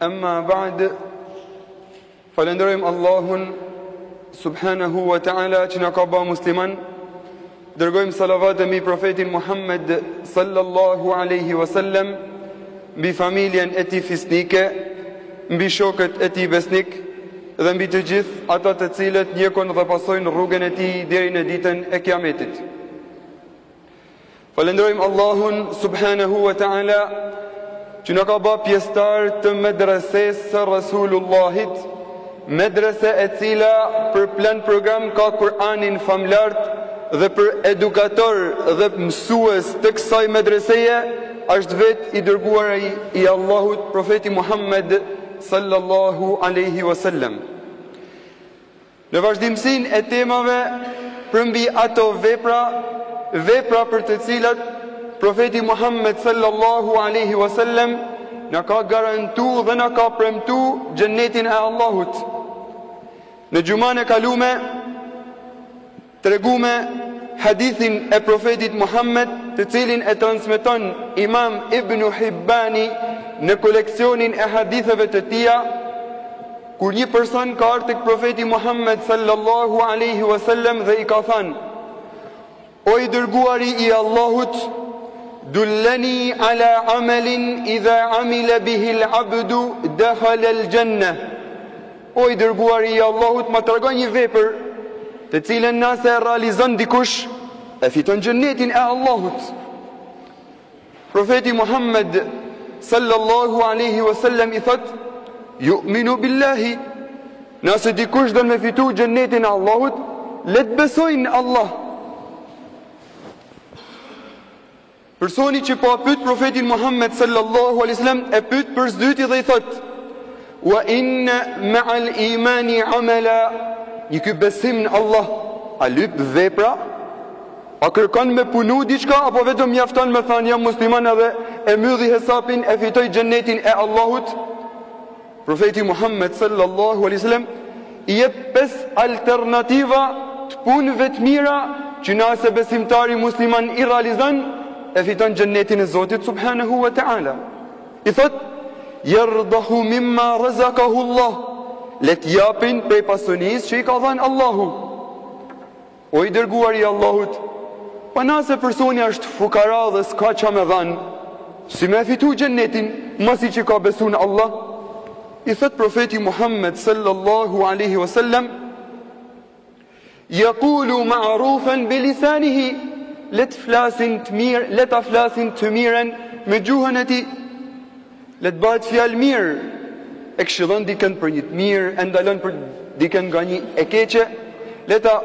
Amma ba'd Falenderojmë Allahun Subhanahu wa ta'ala që na ka ba musliman Dërgojmë salavate mbi profetin Muhammed Sallallahu aleyhi wa sallam Mbi familjen e tij fisnike Mbi shokët e tij besnikë Dhe mbi të gjithë Ata të cilët ndjekin dhe pasojnë rrugën e tij Deri në ditën e kiametit Falenderojmë Allahun subhanahu wa taala që na ka ba pjesëtarë të medresesë së Resulullahit, medrese e cila për plan program ka Kur'anin famlart dhe për edukator dhe mësues të kësaj medreseje është vetë i dërguari i Allahut profeti Muhammed sallallahu alaihi wasallam. Në vazhdimësinë e temave përmbi ato vepra, vepra për të cilat Profeti Muhammed sallallahu alaihi wasallam na ka garantu dhe na ka premtu xhennetin e Allahut. Në xhumanë e kalume Treguem hadithin e Profetit Muhammed të cilin e transmeton Imam Ibnu Hibbani në koleksionin e haditheve të tija, kur një person ka ardhë tek Profeti Muhammed sallallahu alaihi wasallam dhe i ka thanë: O i dërguari i Allahut, dulleni ala amalin idha amila bihi al-abdu dakhala al-jannah. O i Dërguari i Allahut ma trego një vepër të cilën nëse e realizon dikush e fiton xhennetin e Allahut. Profeti Muhammed sallallahu alaihi wasallam i thotë: "Yu'minu billahi" Nëse dikush don me fitu xhennetin e Allahut, le të besojë në Allah. Personi që po e pyt Profetin Muhammed sallallahu alaihi wasallam e pyt për së dyti dhe i thot: "Wa inna ma'al imani amala" Njiky besim në Allah, a lyp vepra? A kërkon me punu diçka apo vetëm mjafton me thanë jam musliman edhe e mylli hesapin e fitoj xhennetin e Allahut? Profeti Muhammed sallallahu alaihi wasallam i jep pesë alternativa të punëve të mira që nëse besimtari musliman i realizon e fiton xhennetin e Zotit subhanahu wa taala. I thotë: "Yardahu mimma razaqahu Allah." Le të japin prej pasunisë që i ka dhanë Allahu. O i Dërguari i Allahut, Pa nëse personi është fukara dhe s'ka ça me dhanë, si me e fitu Xhennetin, masi që ka besu në Allah? I thotë Profeti Muhammed sallallahu alaihi wasallam, Yaqulu ma'rufan bi lisanihi, le të flasin të mirën, le ta flasin të mirën me gjuhën e tij. Le të bahet fjalë mirë, e këshillon dikënd për një të mirë, e ndalon për dikënd nga një e keqe, le ta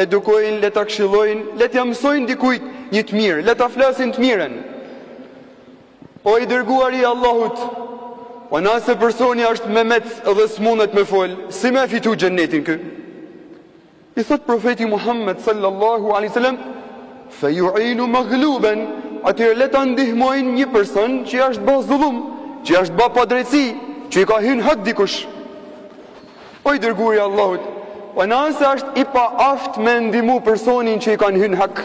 edukojnë, le ta këshillojnë, le t'ja mësojnë dikujt një të mirë, le ta flasin të mirën. O i dërguari i Allahut, po nëse personi është memec dhe s'mundet me fol, si me fitu xhennetin ky? I thotë Profeti Muhammed sallallahu alaihi wasallam, "Fe yu'inu maghluban", atëherë le ta ndihmojnë një person që i është ba zullum, që i është ba padrejtësi, që i ka hy n' hak dikush. O i dërguari i Allahut, po nëse është i paaftë me ndihmu personin që i kanë hy n' hak,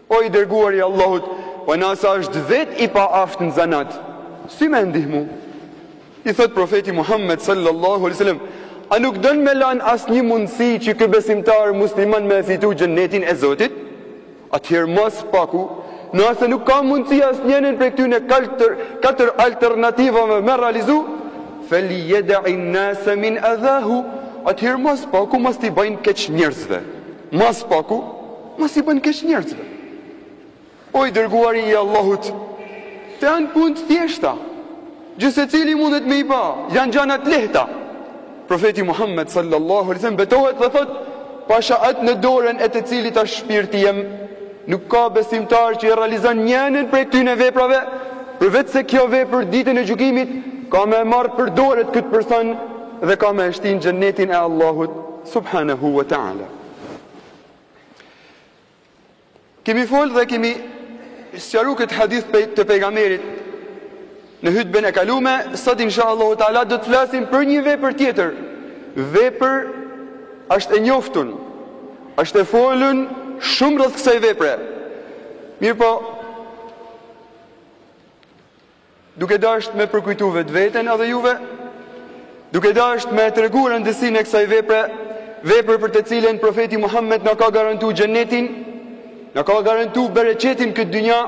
O i Dërguari i Allahut, po nëse është vetë i paaftë në zanat, si me e ndihmu? I thotë Profeti Muhammed sallallahu alaihi wasallam, a nuk don me lanë asnjë mundësi që ky besimtar musliman me e fitu xhennetin e Zotit? Atëherë ma së paku, nëse nuk ka mundësi asnjërin prej këtyne katër katër alternativave me realizu, fel yeda'in nasa min adhahu, atëherë ma së paku mos t'i bajnë keq njerëzve. Ma së paku, mos i bën keq njerëzve. O i dërguari i Allahut, këto janë punë të thjeshta, gjithsecili mundet me i ba, janë gjana të lehta. Profeti Muhammed sallallahu alaihi wasallam betohet dhe thotë, pasha atë në dorën e të cilit është shpirti jem, nuk ka besimtar që i realizon njënën prej këtyne veprave, përveçse kjo vepër ditën e gjykimit ka me e marrë për dore këtë person dhe ka me e shti n'xhenetin e Allahut. Subhanahu wa ta'ala. Kemi fol dhe kemi sqaru këtë hadith të pejgamerit në hytben e kalume, sot inshallah taala do të flasim për një vepër tjetër. Vepër është e njoftun, është e folën shumë rreth kësaj vepre. Mirëpo, duke dashtë me përkujtu vetveten edhe juve, duke dashtë me tregu rëndësinë e kësaj vepre, vepër për të cilën profeti Muhammed na ka garantu xhennetin, na ka garantu bereqetin n'këtë dynja,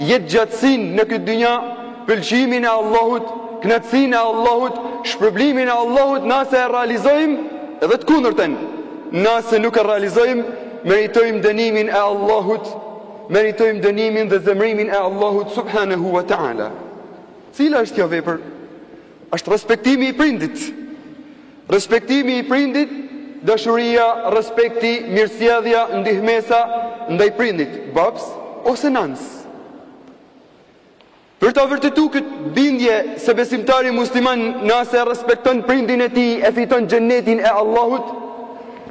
jetëgjatësinë në këtë dynja, pëlqimin e Allahut, knaqsinë e Allahut, shpërblimin e Allahut nëse e realizojmë edhe të kundërtën. Nëse nuk e realizojmë, meritojmë dënimin e Allahut. Meritojmë dënimin dhe zemërimin e Allahut subhanehu wa ta'ala. Cila është kjo vepër? është respektimi i prindit. Respektimi i prindit, dashuria, respekti, mirësjellja, ndihmesa, ndaj prindit, babës ose nanës. Për ta vërtetu këtë bindje se besimtari musliman nëse e respekton prindin e tij e fiton xhennetin e Allahut,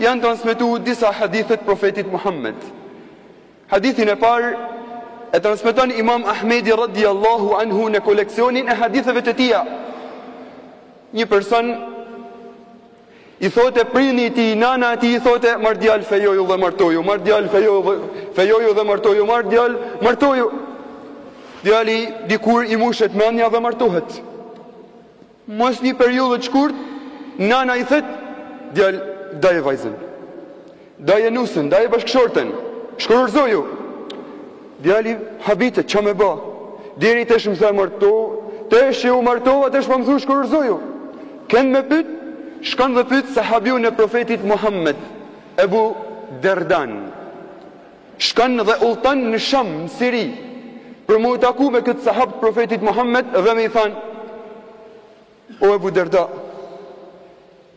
janë transmetu disa hadithe të Profetit Muhammed. Hadithin e parë e transmeton Imam Ahmedi radiallahu anhu në koleksionin e haditheve të tija. Një person I thote prindi i tij, nana e tij i thote, marr djalë fejoju dhe martoju, marr djalë fejoju dhe fejoju dhe martoju, marr djalë, martoju. Djali dikur i mushet mendja dhe martohet. Mas një periudhe të shkurt, nana i thot, djalë, daje vajzën. Daje nusen, daje bashkëshorten, shkurorzoju! Djali habitet, qa me ba? Deri tesh më tha martoju, tesh që u martova, tesh po më thu shkurorzoju! Kend me pyt? Shkon dhe pyt sahabiun e profetit Muhammed, Ebu Derdan. Shkon dhe udhëton në Sham, në Siri, për mu taku me këtë sahab të profetit Muhammed dhe me i than, O Ebu Derda,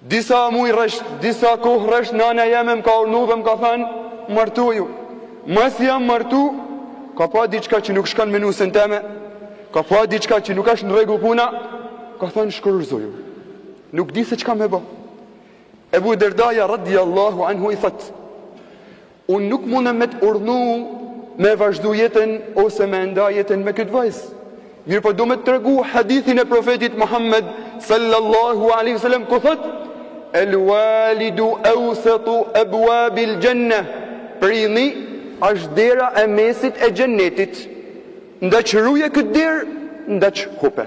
disa muj rresht, disa kohë rresht nana jeme më ka urdhnu dhe më ka thënë, martoju. Masi jam martu, ka pa diçka që nuk shkon me nusën teme, ka pa diçka që nuk asht në rregull puna, ka than shkurorzoju. Nuk di se çka me ba. Ebu Derdaja radiallahu anhu i thotë, Unë nuk mundem me të urdhnu me e vazhdu jetën ose me e nda jetën me këtë vajzë. Mirëpo du me të tregu hadithin e profetit Muhammed sallallahu alaihi sallam ku thot El walidu eusetu ebuabil xhenne Prini asht dera e mesit e xhennetit Ndaç ruje këtë derë, ndaç hupe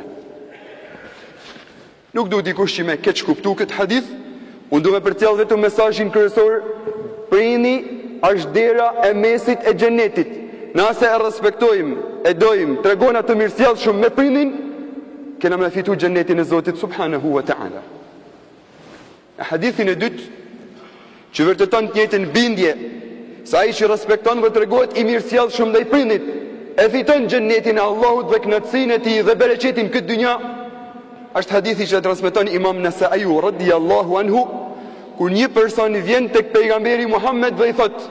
Nuk du dikush që me keqkuptu këtë hadith, unë du me përcjell vetëm mesazhin kryesor, Prini asht dera e mesit e Xhenetit. Nëse e respektojmë, e dojmë, tregojna të mirësjellshëm me prindin, kena me fitu Xhenetin e Zotit subhanehu wa ta'ala. Në hadithin e dytë, që vërteton të njëjtën bindje, se ai që respekton dhe tregohet i mirësjellshëm ndaj prindit, e fiton xhennetin e Allahut dhe kënaqësinë e Tij dhe bereqetin këtë dynja, është hadithi që e transmeton Imam Nesaiu radhiyallahu anhu, kur një person vjen tek pejgamberi Muhammed dhe i thotë: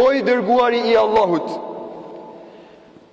O i dërguari i Allahut,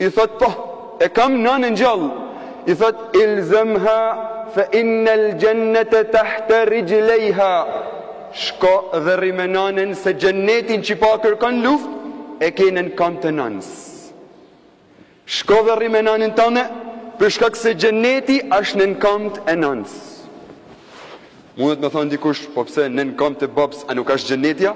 I thotë, po, e kam nanën gjallë. I thotë, ilzemha, fe innel xhennete tahte rixhlejha. Shko dhe rri me nanën se xhennetin që po e kërkon luft, e ke nën kamë të nanës. Shko dhe rri me nanën tane, për shkak se xhenneti asht nën kamët e nanës. Mundet me thanë dikush, po pse nen kamë të babës a nuk ashtë xheneti a?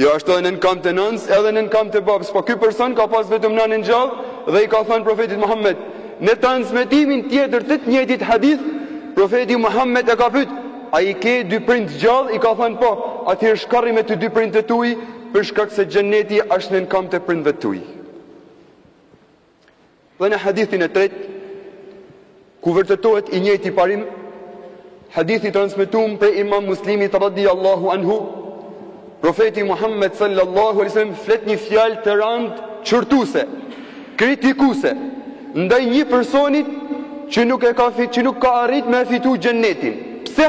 Jo ashtë edhe nen kamë të nanës edhe nen kamë të babës, po ky person ka pasë vetëm nanën gjallë dhe i ka thanë profetit Muhammed. Në transmetimin tjetër të të njëjtit hadith, profeti Muhammed e ka pytë, a i ke dy prindë gjallë, i ka thanë po, atëherë shko rri me të dy prindët e tuj, për shkak se xheneti ashtë nen kamë të prindëve tuj. Dhe në hadithin e tretë, ku vërtetohet i njëjti parim, hadith i transmetum prej Imam Muslimit radhiyallahu anhu, profeti Muhammed sallallahu alaihi wasallam flet një fjalë të randë qortuse, kritikuse ndaj një personit që nuk e ka fit, që nuk ka arrit me fitu xhennetin. Pse?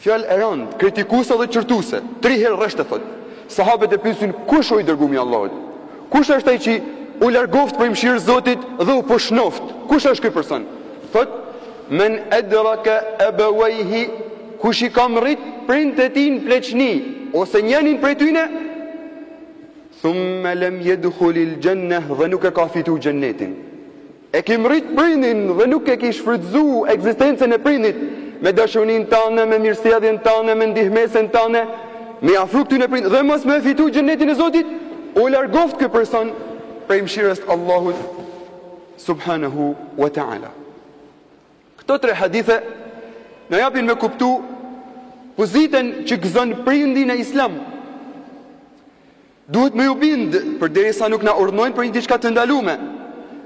Fjalë e randë, kritikuse dhe qortuse, tri herë rresht e thotë. Sahabët e pyesin, Kush o i Dërgumi i Allahut? Kush është ai që u largoftë prej mëshirës së Zotit dhe u poshnoftë? Kush është ky person? Thotë, Men adraka abawayhi, Kush i ka mrrit prindtë e tij në pleqni ose njënin prej tyne, thumma lam yadkhulil jannah, dhe nuk e ka fitu Xhennetin. E ki mrrit prindin dhe nuk e ki shfrytëzu ekzistencën e prindit, me dashurinë tënde, me mirësjelljen tënde, me ndihmesen tënde, me i afru këtyne prindve dhe mos me e fitu Xhennetin e Zotit, u largoftë ky person prej mëshirës të Allahut subhanehu wa ta'ala. Këto tre hadithe na japin me kuptu pozitën që gëzon prindi në Islam. Duhet me ju bind, përderisa nuk na urdhnojnë për një diçka të ndalume.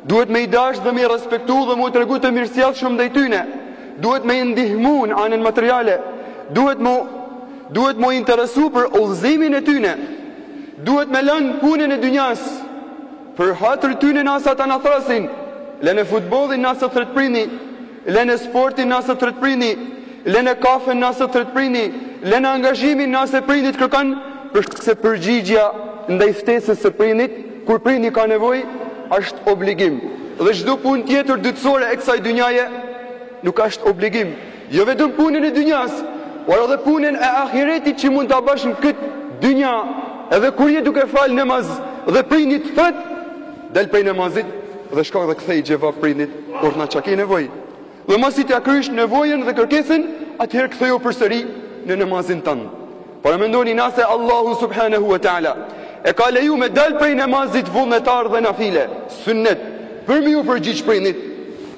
Duhet me i dash dhe me i respektu dhe me u tregu të mirësjellshëm ndaj tyne. Duhet me i ndihmu në anën materiale. Duhet me Duhet me u interesu për udhëzimin e tyne. Duhet me lënë punën e dynjasë për hatër tyne nase ata na thrrasin, lene futbollin nase t'thrret prindi. Lene sportin nase t'thrret prindi, lene kafen nase t'thrret prindi, lene angazhimin nase prindi të kërkon, për shkak se përgjigjja ndaj ftesës së prindit, kur prindi ka nevojë, ashtë obligim. Dhe çdo punë tjetër dytësore e kësaj dynjaje nuk ashtë obligim. Jo vetëm punën e dynjas, por edhe punën e ahiretit që mund ta bash në këtë dynja, edhe kur je duke falë namaz dhe prindi të thrret, Del prej namazit dhe shko dhe kthej xhevap prindit kur na çka ke nevojë. Dhe masi t'ia krysh nevojën dhe kërkesën, atëherë kthehu përsëri në namazin tënd. Paramendoni nase Allahu subhanahu wa taala e ka leju me dal prej namazit vullnetar dhe nafile, sunnet, për me ju përgjigj prindit,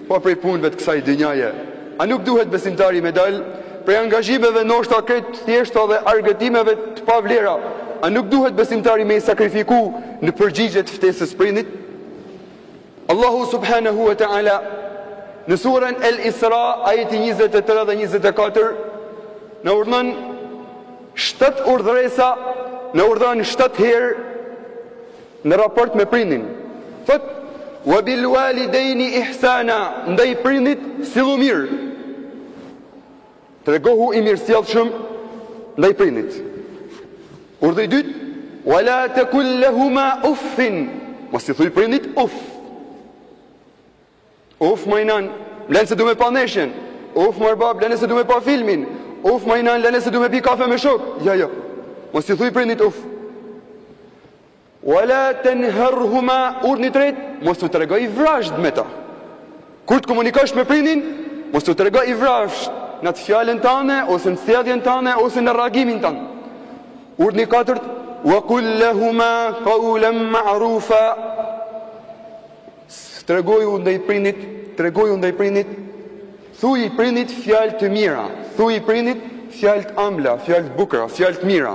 po prej punëve të kësaj dynjaje, a nuk duhet besimtari me dal prej angazhimeve noshta krejt thjeshta dhe argëtimeve të pavlera, a nuk duhet besimtari me i sakrifiku Në përgjigje të ftesës së prindit, Allahu subhanahu wa ta'ala në surën El Isra, ajeti 23 dhe 24, na urdhëron shtatë urdhëresa, na urdhëron shtatë herë në raport me prindin. Thot, "Wa bil walidaini ihsana", ndaj prindit sillu mirë. Tregohu i mirësjellshëm ndaj prindit. Urdhri i dytë, "Wala taqul lahuma uffin", mos i thuj prindit uf. Uf më oj nan, lemë se du me pa ndeshjen. Uf mor bab, lemë se du me pa filmin. Uf moj nan, lemë se du me pi kafe me shok. Jo, jo. Mos i thuj prindit uf. Wa la tanharhuma urdhri i tretë, mos u trego i vrazhdë me ta. Kur të komunikosh me prindin, mos u trego i vrazhdë në at fjalën tënde ose në sjelljen tënde ose në reagimin tënd. Urdhri i katërt, wa qul lahuma qawlan ma'rufa. Tregohu ndaj prindit, tregohu ndaj prindit thuji prinit fjalë të mira, thuji prinit fjalë të amla, fjalë të bukura, fjalë të mira.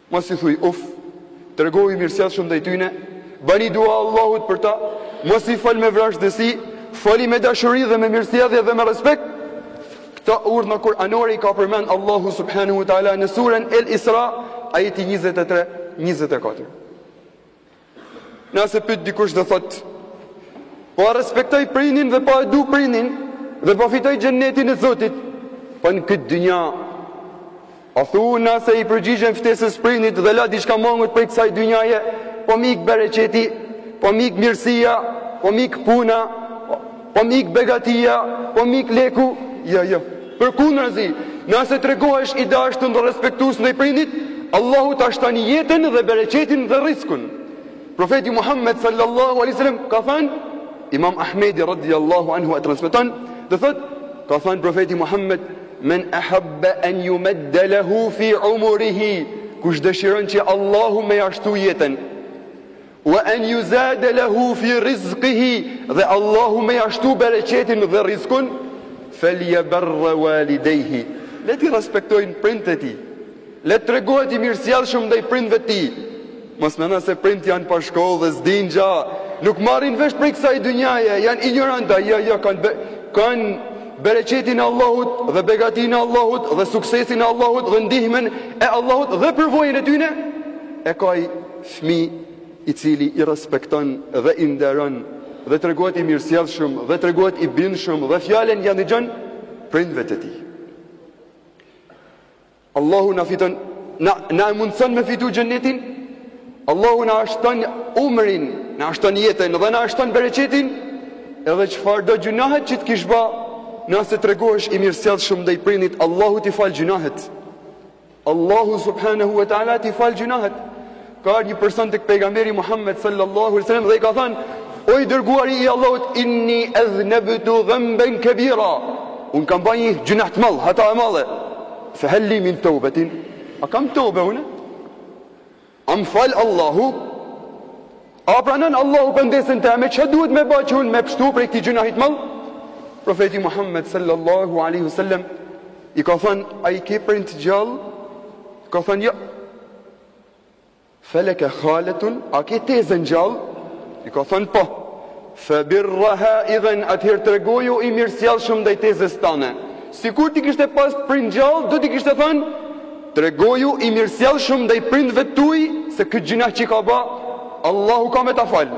Mos i thuj uf, tregohu i mirësjellshëm ndaj tyne, bani dua Allahut për ta, mos i fol me vrazhdësi, foli me dashuri dhe me mirësjellje dhe me respekt. Këta urdhna kuranore i ka përmend Allahu subhanahu wa taala në suren El Isra, ajeti 23, 24. Nëse pyet dikush dhe thotë, Po e respektoj prinin dhe po e du prinin dhe po fitoj xhenetin e Zotit, po në këtë dynja, a thu nëse i përgjigjem ftesës prinit dhe la diçka mangut prej kësaj dynjaje, po m'ik bereqeti, po m'ik mirësia, po m'ik puna, Po m'ik begatia, po m'ik leku, jo, jo. Përkundrazi, nëse tregohesh i dashtun dhe respektues ndaj prindit, Allahu ta shton jetën dhe bereqetin dhe rriskun. Profeti Muhammed sallallahu alaihi wasallam ka than, Imam Ahmedi radhiyallahu anhu e transmeton, dhe thotë, ka than profeti Muhammed, men ahabba an yumadda lahu fi umrihi, kush dëshiron që Allahu me ja shtu jetën, Wa an yuzade lehu fi rizqihi dhe Allahu me ja shtu bereqetin dhe rrizkun, Falyabarra walidayhi le t'i respektojë prindtë e tij, le të tregohet i mirësjellshëm ndaj prindëve të tij. Mos mendo se prindtë janë pa shkollë dhe s'dinë gja, nuk marrin vesh prej kësaj dynjaje, janë injorantë, jo, jo, kanë be, kanë bereqetin e Allahut dhe begatinë e Allahut dhe suksesin e Allahut dhe ndihmën e Allahut dhe përvojën e tyne e ka ai Fëmijë i cili i respekton dhe i nderon dhe tregohet i mirësjellshëm dhe tregohet i bindshëm dhe fjalën ja ndigjon prindve të tij. Allahu na fiton na e mundson me fitu xhenetin. Allahu na e shton umrin, na e shton jetën dhe na e shton bereqetin. Edhe çfarëdo gjynahet që të kish ba, nëse tregohesh i mirësjellshëm ndaj prindit, Allahu t'i fal gjynahet. Allahu subhanahu wa taala t'i fal gjynahet. Ka ardh një person tek pejgamberi Muhammed sallallahu alaihi wasallam dhe i ka thënë: "O i dërguari i Allahut, inni aznabtu dhanban kabira." Un kam ba një gjynah të madh, hata e madhe. Fa hal li min tawbatin? A kam tobe unë? A më fal Allahu? A pranon Allahu pendesën teme? Çfarë duhet me ba që unë me pështu prej këtij gjynahit t'madh? Profeti Muhammed sallallahu alaihi wasallam i ka thënë, a i ke prindt gjallë? Ka thënë, jo. Feleke khaletun, a ke tezen gjallë? I ka thënë, po. Fe birraha idhen atëherë tregoju i mirësjellshëm ndaj tezes tande. Sikur t'i kishte pas prind gjallë do t'i kishte thënë tregoju i mirësjellshëm ndaj prindve tuj se këtë gjynah që e ka ba Allahu ka me ta fal.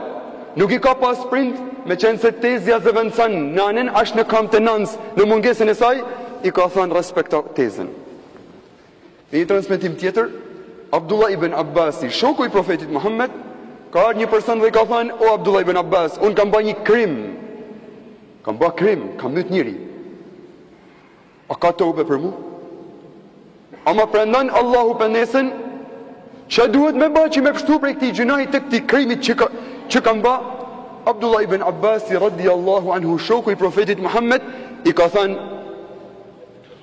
Nuk i ka pas prind meqenëse tezja zëvendëson nanen asht në këmbë të nënës në mungesën e saj i ka thënë respekto tezën. Në një transmetim tjetër, Abdullah ibn Abbasi, shoku i Profetit Muhammed, ka ardh një person dhe i ka thënë: "O Abdullah ibn Abbas, un kam ba një krim. Kam ba krim, kam myt njeri. A ka tobe për mua? A më pranon Allahu pendesën? Ça duhet me ba që me pështu prej këtij gjynahit të këtij krimit që ka, që kam ba?" Abdullah ibn Abbasi radhiyallahu anhu, shoku i Profetit Muhammed, i ka thënë: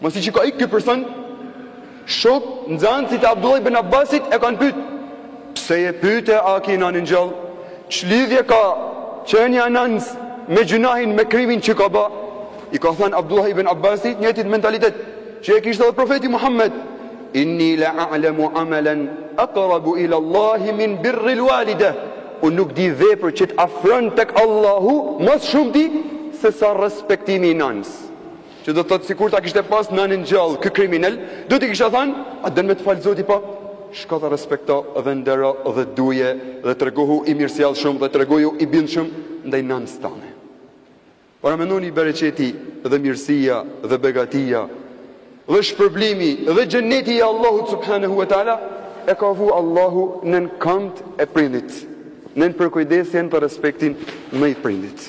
Masi që ka ik ky person shok nxanësit e Abdullah ibn Abbasit e kanë pyet pse e pyte a ke nanen gjallë ç'lidhje ka qenja e nënës me gjynahin me krimin që ka ba i ka thënë Abdullah ibn Abbasi njëjtit mentalitet që e kishte dhe profeti Muhammed inni la a'lamu amalan aqrabu ila Allahi min birri alwalide unë nuk di vepër që të afron tek Allahu më shumë ti se sa respektimi i nënës Që do të thotë sikur ta kishte pas nanen gjallë ky kriminel, do t'i kisha thënë, a don me të fal Zoti po? Shko dhe respekto dhe ndero dhe duje dhe tregohu i mirësjellshëm dhe tregoju i bindshëm ndaj nënës tande. Paramendoni bereqeti dhe mirësia dhe begatia dhe shpërblimi dhe xheneti i Allahut subhanahu wa taala e ka vu Allahu nën këmbët e prindit, nën përkujdesjen dhe respektin ndaj prindit.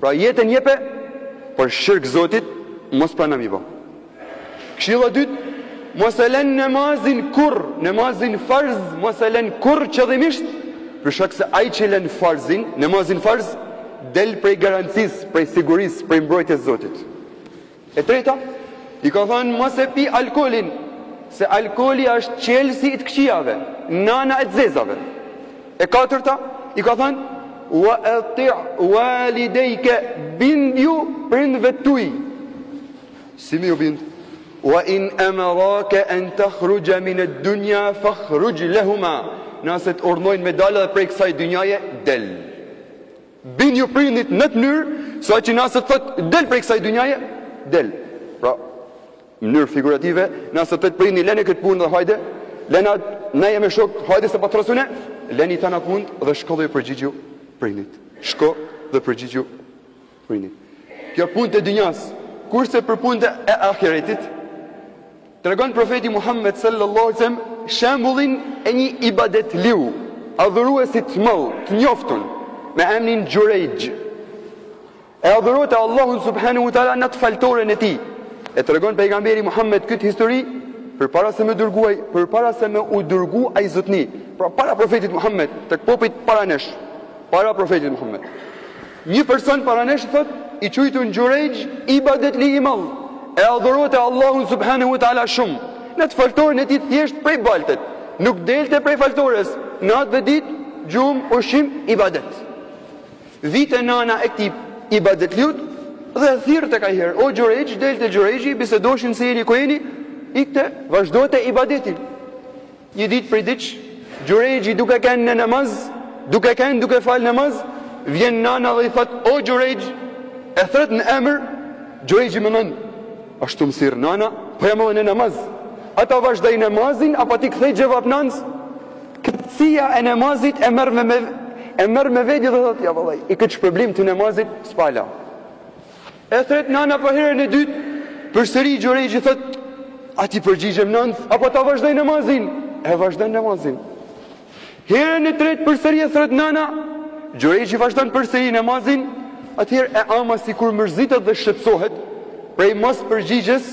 Pra jetën jepe por shirk Zotit mos prano mi bo. Këshilla e dytë, mos e len namazin kurr, namazin farz mos e len kurr qëllimisht, për shkak se ai që len farzin, namazin farz del prej garancisë, prej sigurisë, prej mbrojtjes së Zotit. E treta, i ka thënë mos e pi alkoolin, se alkooli asht çelësi i të këqijave, nana e të zezave. E katërta, i ka thënë wa ati' walidayka bindju prindve tuj. Si me ju bind? Wa in amaraka an takhruja min ad-dunya fakhruj lahumā. Nëse të urdhnojnë me dalë edhe prej kësaj dynjaje, del. Bindju prindit n'at mënyrë saqë nëse t'thot del prej kësaj dynjaje del pra mënyrë figurative nëse t'thot prindi lene kët punë dhe hajde lena nëse je me shok hajde se po trosune leni tana punët dhe shko dhe përgjigju prindit shko dhe përgjigju prindit kjo n'punët e dynjas kurse për punët e ahiretit Tregon Profeti Muhammed sallallahu alejhi ve sellem shembullin e një ibadetliu, adhuruesit të madh, të njoftun me emnin Xhurejxh. E adhurote Allahun subhanahu wa taala në atë faltoren e tij. E tregon pejgamberi Muhammed këtë histori përpara se me u dërgu, përpara se me u dërgu ai zotni, pra para profetit Muhammed, tek popujt para nesh, para profetit Muhammed. Një person para nesh thotë, i qujtun Xhurejxh, ibadetli i madh, e adhurote Allahun subhanehu ve teala shumë. Në atë faltoren e tij të thjeshtë prej baltet, nuk delte prej faltores, natë dhe ditë, gjumë, ushqim, ibadet. Vite nana e këtij ibadetliut dhe e thirrte kanjëherë, o Xhurejxh, delte Xhurejxhi, bisedoshin si jeni ku jeni, ikte, vazhdote ibadetin. Një ditë prej ditësh, Xhurejxhi duke kenë në namaz, duke kenë duke falë namaz, vjen nana dhe i thotë, O Xhurejxh, e thret në emër, Xhurejxhi mendon, Asht tu më thirr nana, po jam edhe në namaz. A ta vazhdoj namazin apo t'i kthej xhevap nanës? Kënaqësia e namazit e merr me e merr me vedi dhe thotë, ja vallahi, këtë shpërblim të namazit s'po e la. E thret nana për herën e dytë, përsëri Xhurejxhi thot, A t'i përgjigjem nanës, apo ta vazhdoj namazin? E vazhdon namazin. Herën e tretë përsëri e thret nana, Xhurejxhi vazhdon përsëri namazin, atëherë e ama sikur mërzitet dhe shqetësohet prej mospërgjigjes,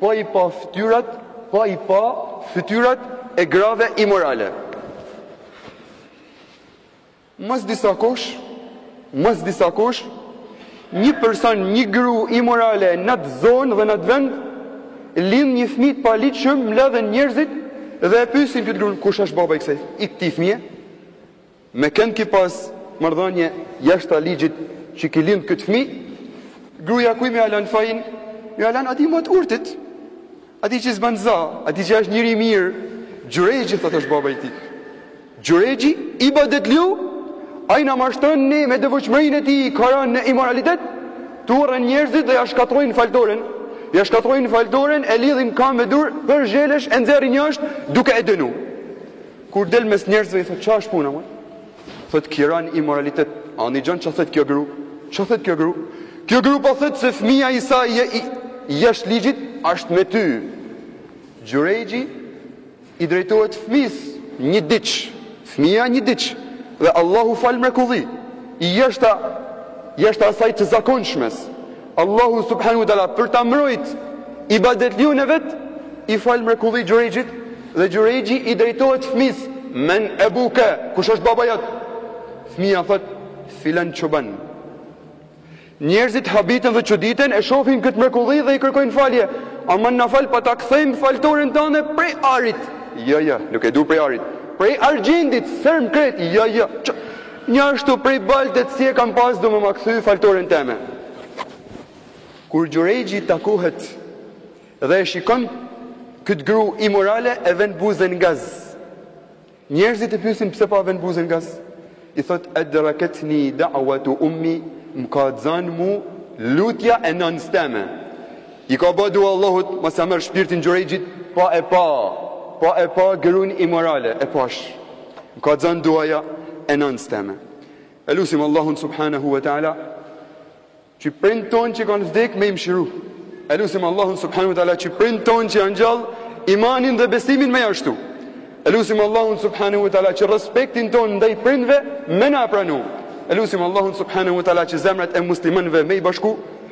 Pa i pa fytyrat pa i pa fytyrat e grave imorale Mas disa kohësh mas disa kohësh një person një gru imorale në atë zonë dhe në atë vend lind një fëmijë të paligjshëm mbledhen njerëzit dhe e pyesin këtë grunë kush është baba i kësaj i këtij fëmije Me kënd ki pas marrdhanie jashta ligjit që ki lind këtë fmi, gruja kuj me ja lanë fajin, me ja lanë ati ma të urtit, ati që s'ban za, ati që asht njeri i mirë, Xhurejxhi thotë është baba i tij. Xhurejxhi ibadetliu, ai na mashtron ne me devotshmërinë e tij ka ra në imoralitet, turren njerëzit dhe ja shkatrojnë faltoren, ja shkatrojnë faltoren e lidhin kamë e duer për zhelesh e nxjerrin jashtë duke e dënu. Kur del mes njerëzve i thotë ça asht puna moj? Thotë ki ra n'imoralitet. A e nigjon ça thotë kjo gru? Ça thotë kjo gru? Kjo gru po thotë se fëmija i saj i i jashtë ligjit asht me ty. Xhurejxhi i drejtohet fëmijës njëditsh. Fëmija njëditsh. Dhe Allahu fal mrekulli. Jashta jashta asaj të zakonshmes. Allahu subhanehu ve teala për ta mbrojt ibadetliun e vet i fal mrekulli Xhurejxhit dhe Xhurejxhi i drejtohet fmijës men e buke kush është baba jot fmija thot filan çoban Njerëzit habiten dhe çuditen e shofin këtë mrekulli dhe i kërkojnë falje. Aman na fal po ta kthejmë faltoren tane prej arit. Jo, jo, nuk e du prej arit. Prej argjendit, sërm krejt. Jo, jo. Njashtu prej baltet si e kam pas du me ma kthy faltoren teme. Kur Xhurejxhi takohet dhe e shikon kët gru imorale e ven buzën n'gaz njerzit e pyesin pse po e ven buzën n'gaz i thot edraketni dawatu ummi mka zan mu lutja e nanës teme I ka ba dua Allahut mos ja merr shpirtin Xhurejxhit pa e pa pa e pa grun imorale e pash më ka zan duaja e nanës teme e lusim Allahun subhanahu wa taala që prindt tonë që kanë vdek me i mshiru e lusim Allahun subhanahu wa taala që prindt tonë që janë gjall imanin dhe besimin me jau shtu e lusim Allahun subhanahu wa taala që respektin tonë ndaj prindve me na e pranu e lusim Allahun subhanahu wa taala që zemrat e muslimanëve me i bashku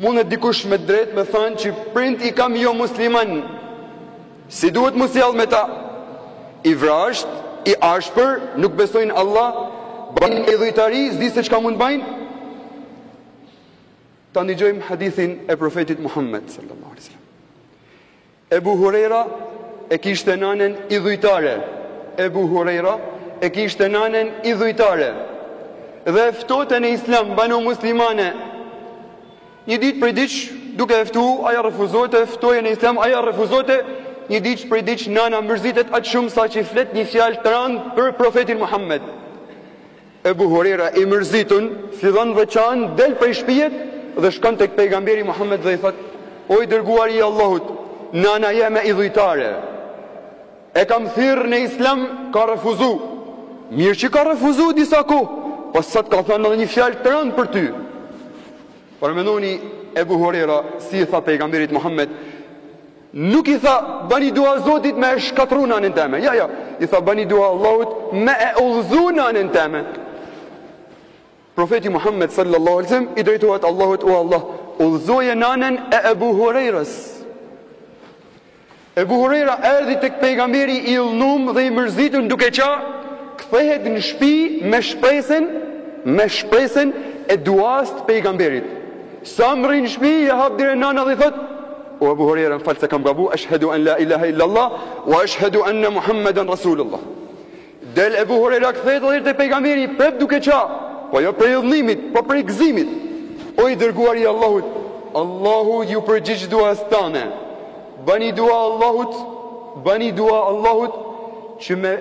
Mundet dikush me të drejtë me thanë që prindt i kam jo musliman, si duhet mu sjell me ta? I vrazhd, i ashpër, nuk besojnë Allah, bajnë idhujtari, s'di se çka mund bajnë? Ta nëgjojmë hadithin e profetit Muhammed, sallallahu alaihi sallam. Ebu Hurejra e kishte nanën idhujtare Ebu Hurejra e kishte nanën idhujtare dhe e ftote në Islam banu muslimane një ditë prej ditësh duke e ftu ajo refuzote e ftoje në Islam ajo refuzote një ditë prej ditësh nana mërzitet aq shumë saqë flet një fjalë të randë për profetin Muhammed Ebu Hurejra i mërzitun fillon dhe qan del prej shpijet dhe shkon tek pejgamberi Muhammed dhe i thot o i dërguari i Allahut nana jeme idhujtare e kam thirr ne islam ka refuzu mir që ka refuzu disa kohë po sat ka thanë edhe një fjalë të randë për ty paramendoni Ebu Hurejra si i tha pejgamberit Muhammed Nuk i tha, bani dua Zotit me e shkatrru nanën teme. Ja, ja, i tha, bani dua Allahut me e udhzu nanën teme. Profeti Muhammed sallallahu alaihi wasallam i drejtohet Allahut o Allah, udhzoje nanën e Ebu Hurajrës. Ebu Hurajra erdhi tek pejgamberi i lnum dhe i mërzitun duke qa kthehet në shpi me shpresën me shpresën e duas të pejgamberit. Sa mrrin në shpi, ja hap derën nana dhe i thot, O Ebu Hurajra, më fal se kam gabu, eshhedu en la ilaha illa Allah, wa eshhedu enne Muhammeden Rasulullah. Del Ebu Hurajra kthehet edhe herë te pejgamberi, prep duke qa, po ja prej idhnimit, po prej gëzimit. O i dërguar i Allahut, Allahu ju përgjigj duas tane. Bani dua Allahut, bani dua Allahut që me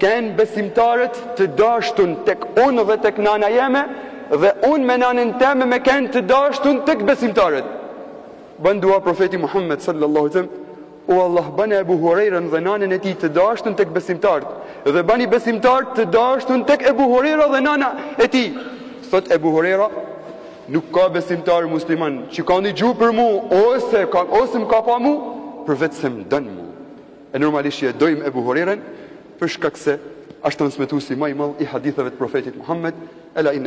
kenë besimtarët të dashtun tek unë dhe tek nana jeme dhe unë me nanën teme me kenë të dashtun tek besimtarët. Ban dua profeti Muhammed sallallahu alaihi wasallam, o Allah, bane Ebu Hurajrën dhe nanën e tij të dashtun tek besimtarët dhe bani besimtarët të dashtun tek Ebu Hurajra dhe nana e tij. Thot Ebu Hurajra, nuk ka besimtar musliman që ka nigju për mu ose ka ose më ka pa mu përveç se më dan mu. E normalisht e dojmë Ebu Hurajrën për shkak se asht transmetusi ma i madh i haditheve të profetit Muhammed, ela in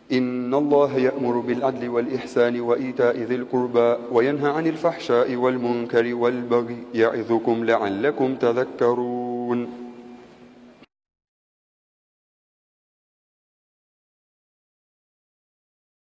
إن الله يأمر بالعدل والإحسان وإيتاء ذي القربى وينهى عن الفحشاء والمنكر والبغي يعظكم لعلكم تذكرون